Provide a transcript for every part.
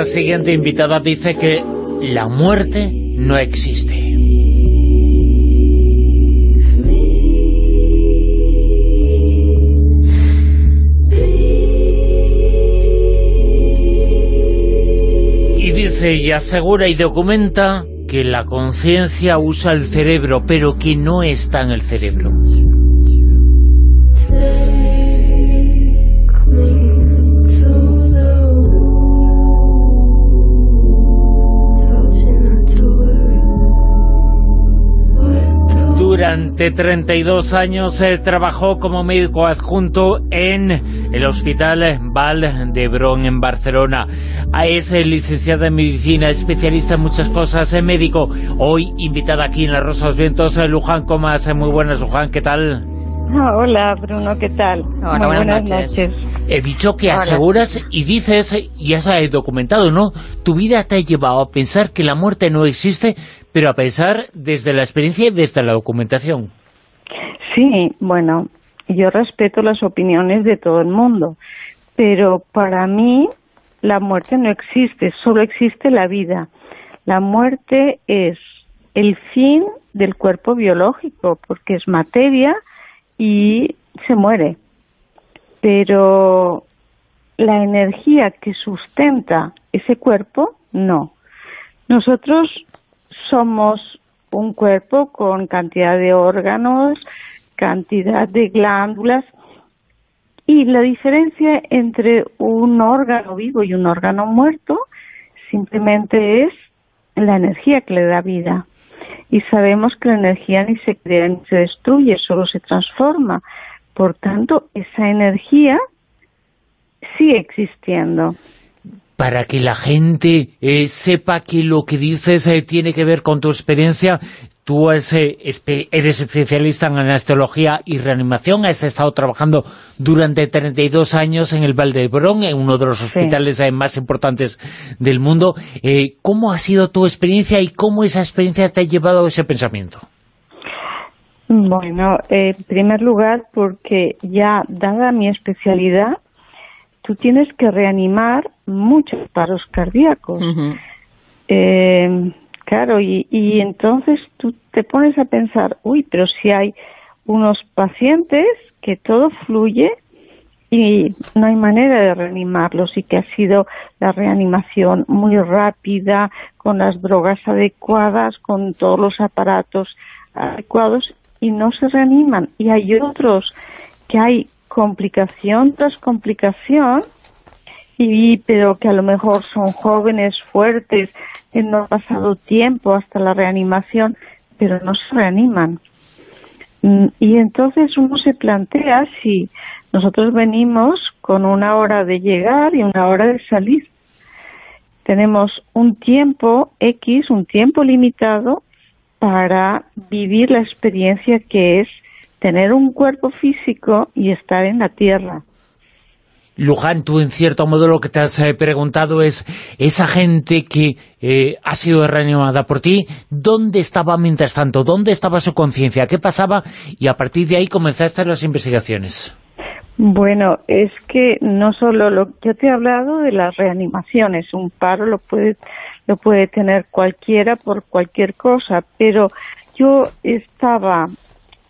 Nuestra siguiente invitada dice que la muerte no existe. Y dice y asegura y documenta que la conciencia usa el cerebro, pero que no está en el cerebro. Durante 32 años eh, trabajó como médico adjunto en el Hospital Val de Bron en Barcelona. Es eh, licenciada en Medicina, especialista en muchas cosas, en médico. Hoy invitada aquí en La Rosa de los Vientos, eh, Luján Comas. Eh, Muy buenas, Luján, ¿qué tal? Ah, Hola, Bruno, ¿qué tal? Hola, Muy buenas noches. He dicho que Hola. aseguras y dices, y has documentado, ¿no? Tu vida te ha llevado a pensar que la muerte no existe, pero a pensar desde la experiencia y desde la documentación. Sí, bueno, yo respeto las opiniones de todo el mundo, pero para mí la muerte no existe, solo existe la vida. La muerte es el fin del cuerpo biológico, porque es materia y se muere. Pero la energía que sustenta ese cuerpo, no. Nosotros somos un cuerpo con cantidad de órganos, cantidad de glándulas y la diferencia entre un órgano vivo y un órgano muerto simplemente es la energía que le da vida. Y sabemos que la energía ni se crea ni se destruye, solo se transforma. Por tanto, esa energía sigue existiendo. para que la gente eh, sepa que lo que dices eh, tiene que ver con tu experiencia. Tú eres, espe- eres especialista en anestesiología y reanimación, has estado trabajando durante 32 años en el Valdebrón, en uno de los hospitales eh, más importantes del mundo. Eh, ¿Cómo ha sido tu experiencia y cómo esa experiencia te ha llevado a ese pensamiento? Bueno, eh, en primer lugar, porque ya dada mi especialidad, tú tienes que reanimar muchos paros cardíacos. Eh, claro, y, y entonces tú te pones a pensar, uy, pero si hay unos pacientes que todo fluye y no hay manera de reanimarlos y que ha sido la reanimación muy rápida, con las drogas adecuadas, con todos los aparatos adecuados y no se reaniman. Y hay otros que hay complicación tras complicación y pero que a lo mejor son jóvenes, fuertes, que no ha pasado tiempo hasta la reanimación, pero no se reaniman. Mm, Y entonces uno se plantea si nosotros venimos con una hora de llegar y una hora de salir. Tenemos un tiempo X, un tiempo limitado para vivir la experiencia que es tener un cuerpo físico y estar en la tierra. Luján, tú en cierto modo lo que te has eh, preguntado es esa gente que eh, ha sido reanimada por ti, ¿dónde estaba mientras tanto? ¿Dónde estaba su conciencia? ¿Qué pasaba? Y a partir de ahí comenzaste las investigaciones. Bueno, es que no solo lo yo te he hablado de las reanimaciones, un paro lo puede lo puede tener cualquiera por cualquier cosa, pero yo estaba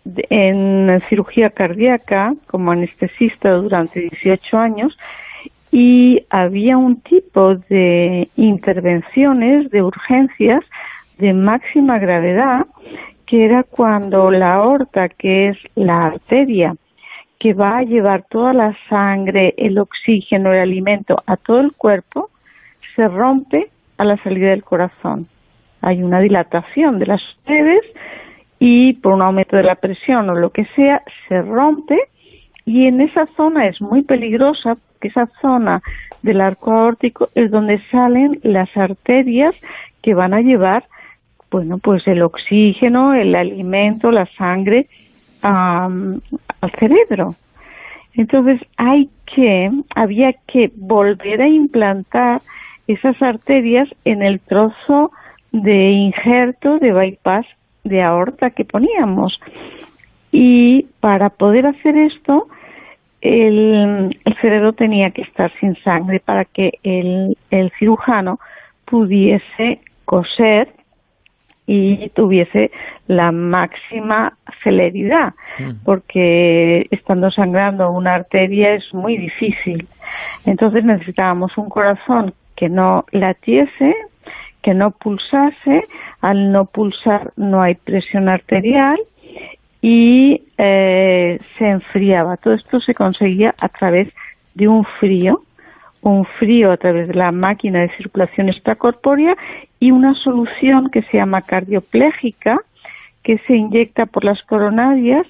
en cirugía cardíaca como anestesista durante 18 años y había un tipo de intervenciones de urgencias de máxima gravedad que era cuando la aorta, que es la arteria que va a llevar toda la sangre, el oxígeno, el alimento a todo el cuerpo, se rompe a la salida del corazón. Hay una dilatación de las paredes y por un aumento de la presión o lo que sea, se rompe y en esa zona es muy peligrosa porque esa zona del arco aórtico es donde salen las arterias que van a llevar bueno, pues el oxígeno, el alimento, la sangre al cerebro. Entonces hay que, había que volver a implantar esas arterias en el trozo de injerto de bypass de aorta que poníamos. Y para poder hacer esto, el, cerebro tenía que estar sin sangre para que el, el cirujano pudiese coser y tuviese la máxima celeridad, mm. porque estando sangrando una arteria es muy difícil. Entonces necesitábamos un corazón que no latiese, que no pulsase, al no pulsar no hay presión arterial y eh, se enfriaba. Todo esto se conseguía a través de un frío, un frío a través de la máquina de circulación extracorpórea y una solución que se llama cardioplégica que se inyecta por las coronarias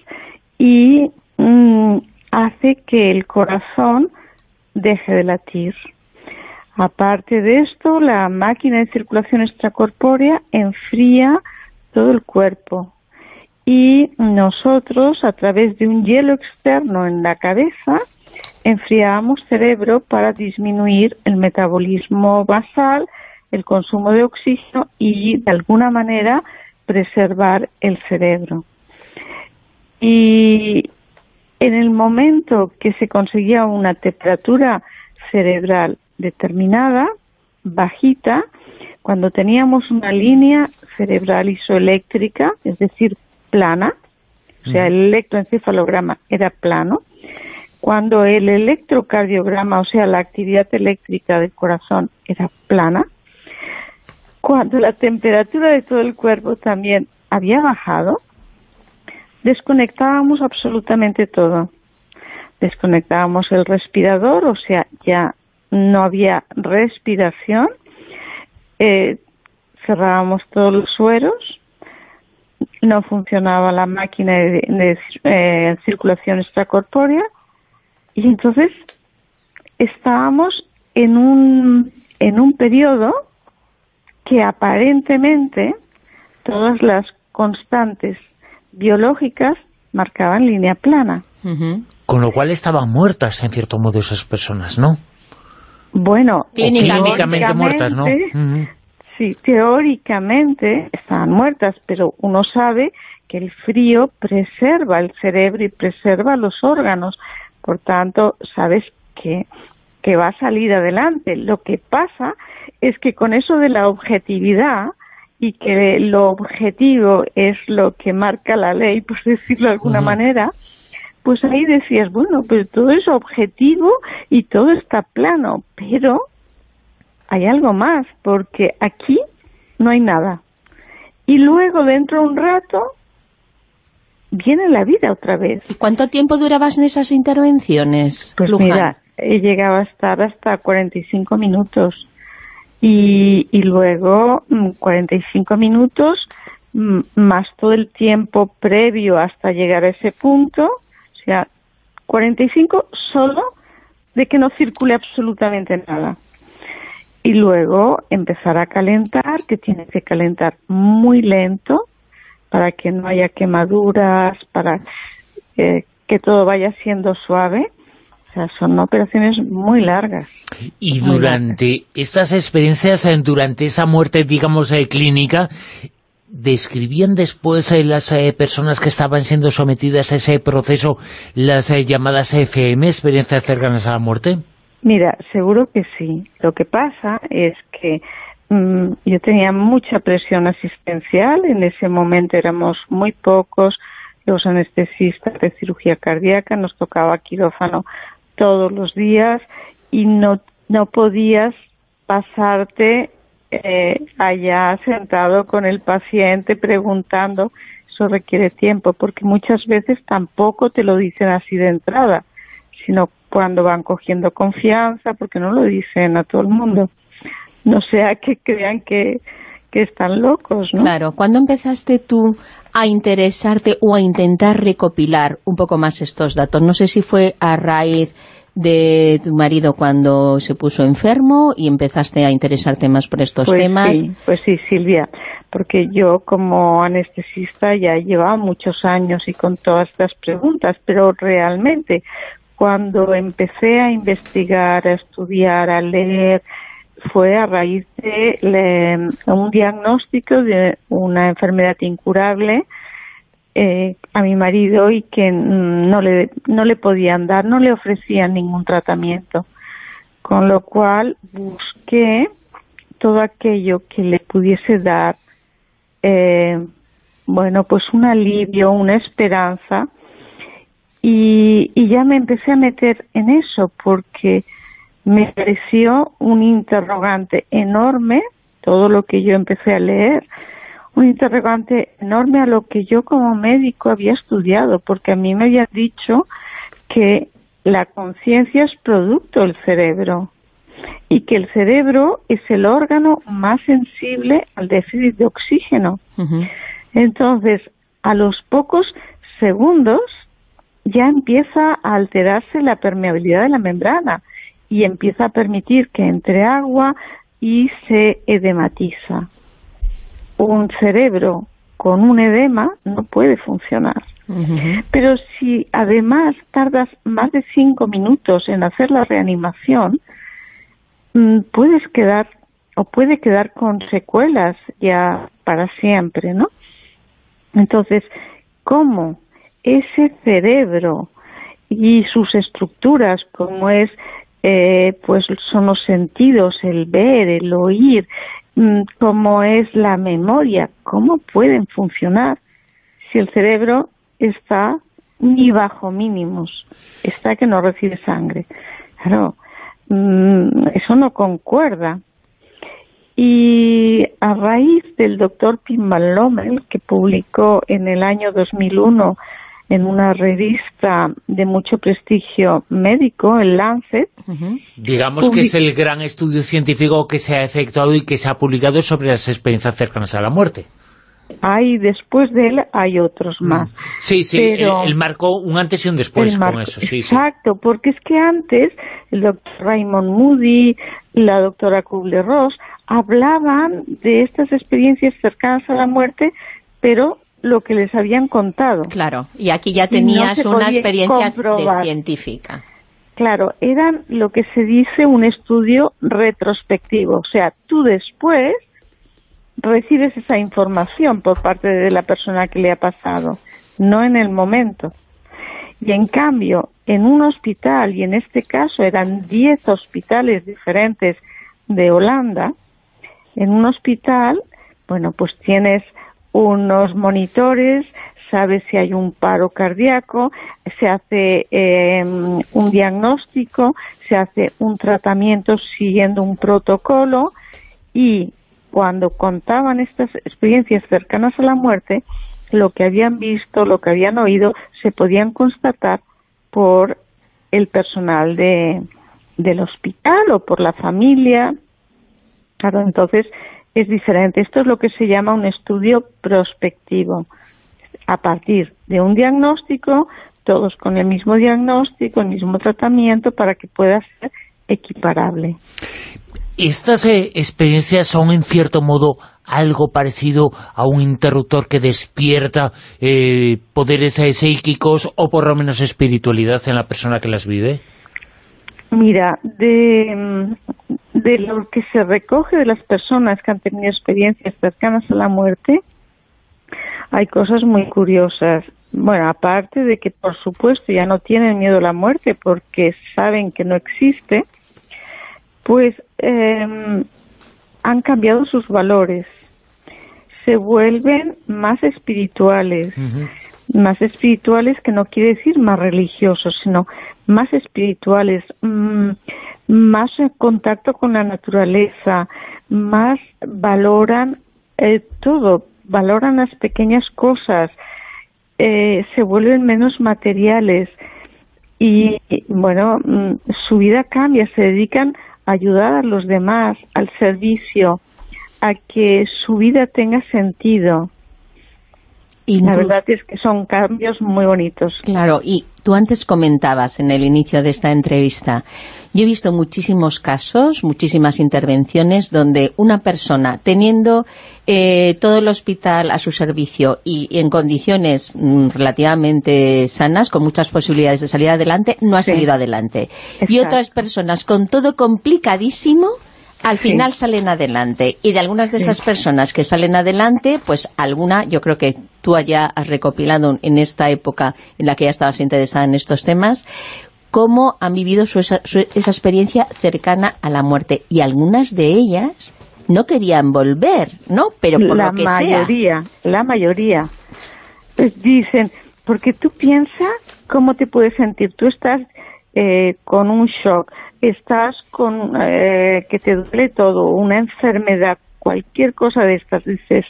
y mm, hace que el corazón deje de latir. Aparte de esto, la máquina de circulación extracorpórea enfría todo el cuerpo, y nosotros a través de un hielo externo en la cabeza enfriábamos cerebro para disminuir el metabolismo basal, el consumo de oxígeno y de alguna manera preservar el cerebro. Y en el momento que se conseguía una temperatura cerebral determinada, bajita, cuando teníamos una línea cerebral isoeléctrica, es decir, plana, o sea, el electroencefalograma era plano, cuando el electrocardiograma, o sea, la actividad eléctrica del corazón era plana, cuando la temperatura de todo el cuerpo también había bajado, desconectábamos absolutamente todo. Desconectábamos el respirador, o sea, ya no había respiración, eh, cerrábamos todos los sueros, no funcionaba la máquina de, eh, circulación extracorpórea y entonces estábamos en un, en un periodo que aparentemente todas las constantes biológicas marcaban línea plana. Con lo cual estaban muertas, en cierto modo, esas personas, ¿no? Bueno, clínicamente, muertas, ¿no? Sí, teóricamente estaban muertas, pero uno sabe que el frío preserva el cerebro y preserva los órganos. Por tanto, sabes que, que va a salir adelante. Lo que pasa es que con eso de la objetividad y que lo objetivo es lo que marca la ley, por decirlo de alguna manera, pues ahí decías, bueno, pues todo es objetivo y todo está plano, pero hay algo más, porque aquí no hay nada. Y luego, dentro de un rato, viene la vida otra vez. ¿Y cuánto tiempo durabas en esas intervenciones, Pues mira, he llegado a estar hasta 45 minutos. Y, y luego 45 mm, minutos mm, más todo el tiempo previo hasta llegar a ese punto, o sea, 45 solo de que no circule absolutamente nada y luego empezar a calentar, que tiene que calentar muy lento para que no haya quemaduras, para que todo vaya siendo suave. O sea, son operaciones muy largas. Y durante estas experiencias, eh, durante esa muerte, digamos, eh, clínica, ¿describían después eh, las personas que estaban siendo sometidas a ese proceso las llamadas FM, experiencias cercanas a la muerte? Mira, seguro que sí. Lo que pasa es que mm, yo tenía mucha presión asistencial, en ese momento éramos muy pocos los anestesistas de cirugía cardíaca, nos tocaba quirófano todos los días y no, no podías pasarte eh, allá sentado con el paciente preguntando, eso requiere tiempo, porque muchas veces tampoco te lo dicen así de entrada, sino cuando van cogiendo confianza, porque no lo dicen a todo el mundo. No sea que crean que, que están locos, ¿no? Claro, ¿cuándo empezaste tú a interesarte o a intentar recopilar un poco más estos datos? No sé si fue a raíz de tu marido cuando se puso enfermo y empezaste a interesarte más por estos pues temas. Sí, pues sí, Silvia, porque yo como anestesista ya llevaba muchos años y con todas estas preguntas, pero realmente cuando empecé a investigar, a estudiar, a leer, fue a raíz de un diagnóstico de una enfermedad incurable eh, a mi marido y que no le, no le podían dar, no le ofrecían ningún tratamiento. Con lo cual busqué todo aquello que le pudiese dar, eh, bueno, pues un alivio, una esperanza. Y, y ya me empecé a meter en eso porque me pareció un interrogante enorme todo lo que yo empecé a leer un interrogante enorme a lo que yo como médico había estudiado, porque a mí me habían dicho que la conciencia es producto del cerebro y que el cerebro es el órgano más sensible al déficit de oxígeno. Entonces, a los pocos segundos ya empieza a alterarse la permeabilidad de la membrana y empieza a permitir que entre agua y se edematiza un cerebro con un edema no puede funcionar. Pero si además tardas más de cinco minutos en hacer la reanimación, mm, puedes quedar o puede quedar con secuelas ya para siempre, ¿no? Entonces, ¿cómo ese cerebro y sus estructuras, como es, eh, pues son los sentidos, el ver, el oír, Mm, cómo es la memoria, cómo pueden funcionar si el cerebro está ni bajo mínimos, está que no recibe sangre. Claro, mm, eso no concuerda. Y a raíz del doctor Pim que publicó en el año 2001 en una revista de mucho prestigio médico, el Lancet. Digamos que es el gran estudio científico que se ha efectuado y que se ha publicado sobre las experiencias cercanas a la muerte. Hay, después de él, hay otros mm. más. Sí, sí, él, marcó un antes y un después con eso. Sí, exacto, porque es que antes el doctor Raymond Moody, la doctora Kubler-Ross, hablaban de estas experiencias cercanas a la muerte, pero lo que les habían contado. Claro, y aquí ya tenías una experiencia científica. Claro, eran lo que se dice un estudio retrospectivo, o sea, tú después recibes esa información por parte de la persona que le ha pasado, no en el momento. Y en cambio, en un hospital, y en este caso eran 10 hospitales diferentes de Holanda, en un hospital, bueno, pues tienes unos monitores, sabe si hay un paro cardíaco, se hace eh, un diagnóstico, se hace un tratamiento siguiendo un protocolo y cuando contaban estas experiencias cercanas a la muerte, lo que habían visto, lo que habían oído, se podían constatar por el personal de, del hospital o por la familia. Entonces es diferente. Esto es lo que se llama un estudio prospectivo. A partir de un diagnóstico, todos con el mismo diagnóstico, el mismo tratamiento, para que pueda ser equiparable. ¿Estas eh, experiencias son, en cierto modo, algo parecido a un interruptor que despierta eh, poderes psíquicos o por lo menos espiritualidad en la persona que las vive? Mira, de, de lo que se recoge de las personas que han tenido experiencias cercanas a la muerte, hay cosas muy curiosas. Bueno, aparte de que, por supuesto, ya no tienen miedo a la muerte porque saben que no existe, pues em, han cambiado sus valores, se vuelven más espirituales, más espirituales que no quiere decir más religiosos, sino más espirituales, mm, más en contacto con la naturaleza, más valoran eh, todo, valoran las pequeñas cosas, eh, se vuelven menos materiales y, bueno, mm, su vida cambia, se dedican a ayudar a los demás, al servicio, a que su vida tenga sentido. La verdad es que son cambios muy bonitos. Claro, y tú antes comentabas en el inicio de esta entrevista, yo he visto muchísimos casos, muchísimas intervenciones donde una persona teniendo eh, todo el hospital a su servicio y, en condiciones mm, relativamente sanas, con muchas posibilidades de salir adelante, no ha salido adelante. Y otras personas con todo complicadísimo al final salen adelante. Y de algunas de esas personas que salen adelante, pues alguna, yo creo que tú ya has recopilado en esta época en la que ya estabas interesada en estos temas, cómo han vivido esa, experiencia cercana a la muerte. Y algunas de ellas no querían volver, ¿no? Pero por la lo que mayoría, La mayoría, pues dicen, porque tú piensas cómo te puedes sentir. Tú estás eh, con un shock, estás con eh, que te duele todo, una enfermedad, cualquier cosa de estas, dices,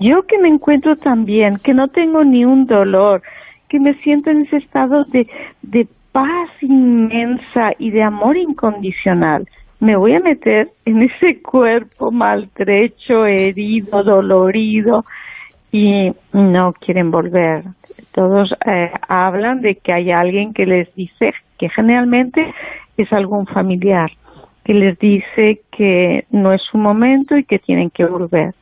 yo que me encuentro tan bien, que no tengo ni un dolor, que me siento en ese estado de, de paz inmensa y de amor incondicional, me voy a meter en ese cuerpo maltrecho, herido, dolorido y no quieren volver. Todos eh, hablan de que hay alguien que les dice que generalmente es algún familiar que les dice que no es su momento y que tienen que volver.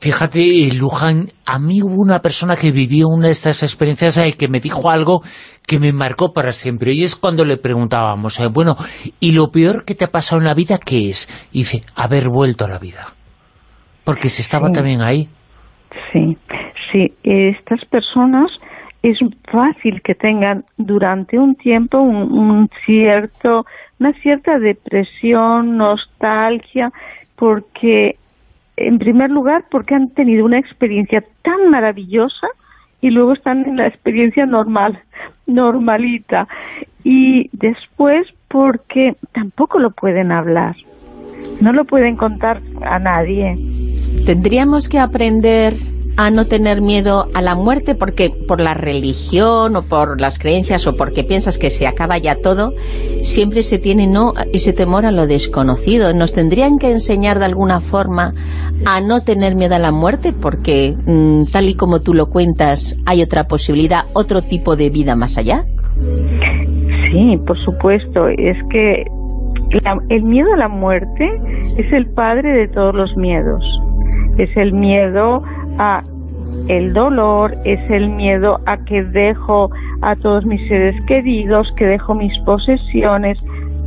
Fíjate, Luján, a mí hubo una persona que vivió una de estas experiencias y que me dijo algo que me marcó para siempre. Y es cuando le preguntábamos, eh, bueno, ¿y lo peor que te ha pasado en la vida qué es? Y dice, haber vuelto a la vida. Porque se estaba también ahí. Sí, sí. Estas personas es fácil que tengan durante un tiempo un cierto, una cierta depresión, nostalgia, porque en primer lugar porque han tenido una experiencia tan maravillosa y luego están en la experiencia normal, normalita. Y después porque tampoco lo pueden hablar, no lo pueden contar a nadie. Tendríamos que aprender a no tener miedo a la muerte porque por la religión o por las creencias o porque piensas que se acaba ya todo, siempre se tiene no ese temor a lo desconocido. Nos tendrían que enseñar de alguna forma a no tener miedo a la muerte porque mm, tal y como tú lo cuentas hay otra posibilidad, otro tipo de vida más allá. Sí, por supuesto. Es que el miedo a la muerte es el padre de todos los miedos. Es el miedo a el dolor, es el miedo a que dejo a todos mis seres queridos, que dejo mis posesiones.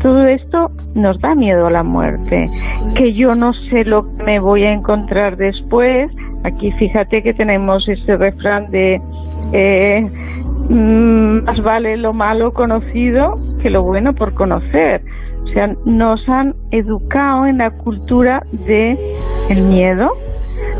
Todo esto nos da miedo a la muerte, que yo no sé lo que me voy a encontrar después. Aquí fíjate que tenemos ese refrán de eh, mm, más vale lo malo conocido que lo bueno por conocer. O sea, nos han educado en la cultura de el miedo,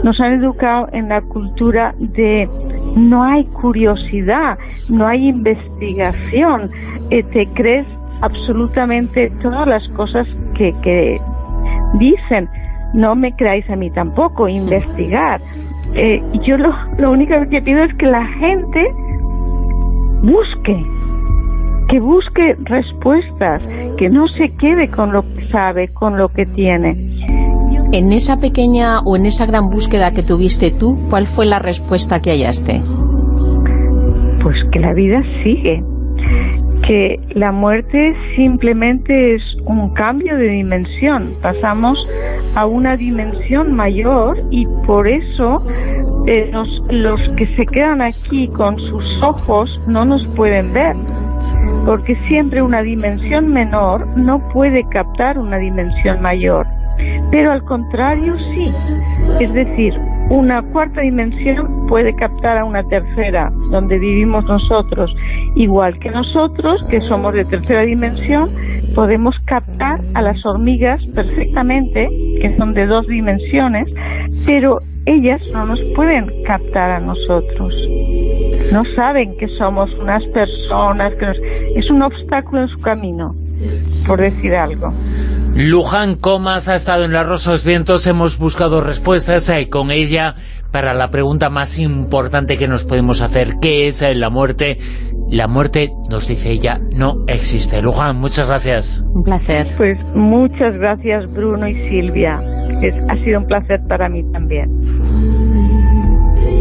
nos han educado en la cultura de no hay curiosidad, no hay investigación, eh, te crees absolutamente todas las cosas que, que dicen. No me creáis a mí tampoco, investigar. Eh, yo lo, lo único que pido es que la gente busque, que busque respuestas, que no se quede con lo que sabe, con lo que tiene. En esa pequeña o en esa gran búsqueda que tuviste tú, ¿cuál fue la respuesta que hallaste? Pues que la vida sigue, que la muerte simplemente es un cambio de dimensión, pasamos a una dimensión mayor y por eso eh, los que se quedan aquí con sus ojos no nos pueden ver, porque siempre una dimensión menor no puede captar una dimensión mayor. Pero al contrario, sí. Es decir, una cuarta dimensión puede captar a una tercera, donde vivimos nosotros. Igual que nosotros, que somos de tercera dimensión, podemos captar a las hormigas perfectamente, que son de dos dimensiones, pero ellas no nos pueden captar a nosotros. No saben que somos unas personas, que es un obstáculo en su camino por decir algo. Luján Comas ha estado en La Rosa Vientos, hemos buscado respuestas eh, con ella para la pregunta más importante que nos podemos hacer, ¿qué es eh, la muerte? La muerte, nos dice ella, no existe. Luján, muchas gracias. Un placer. Pues muchas gracias Bruno y Silvia, ha sido un placer para mí también.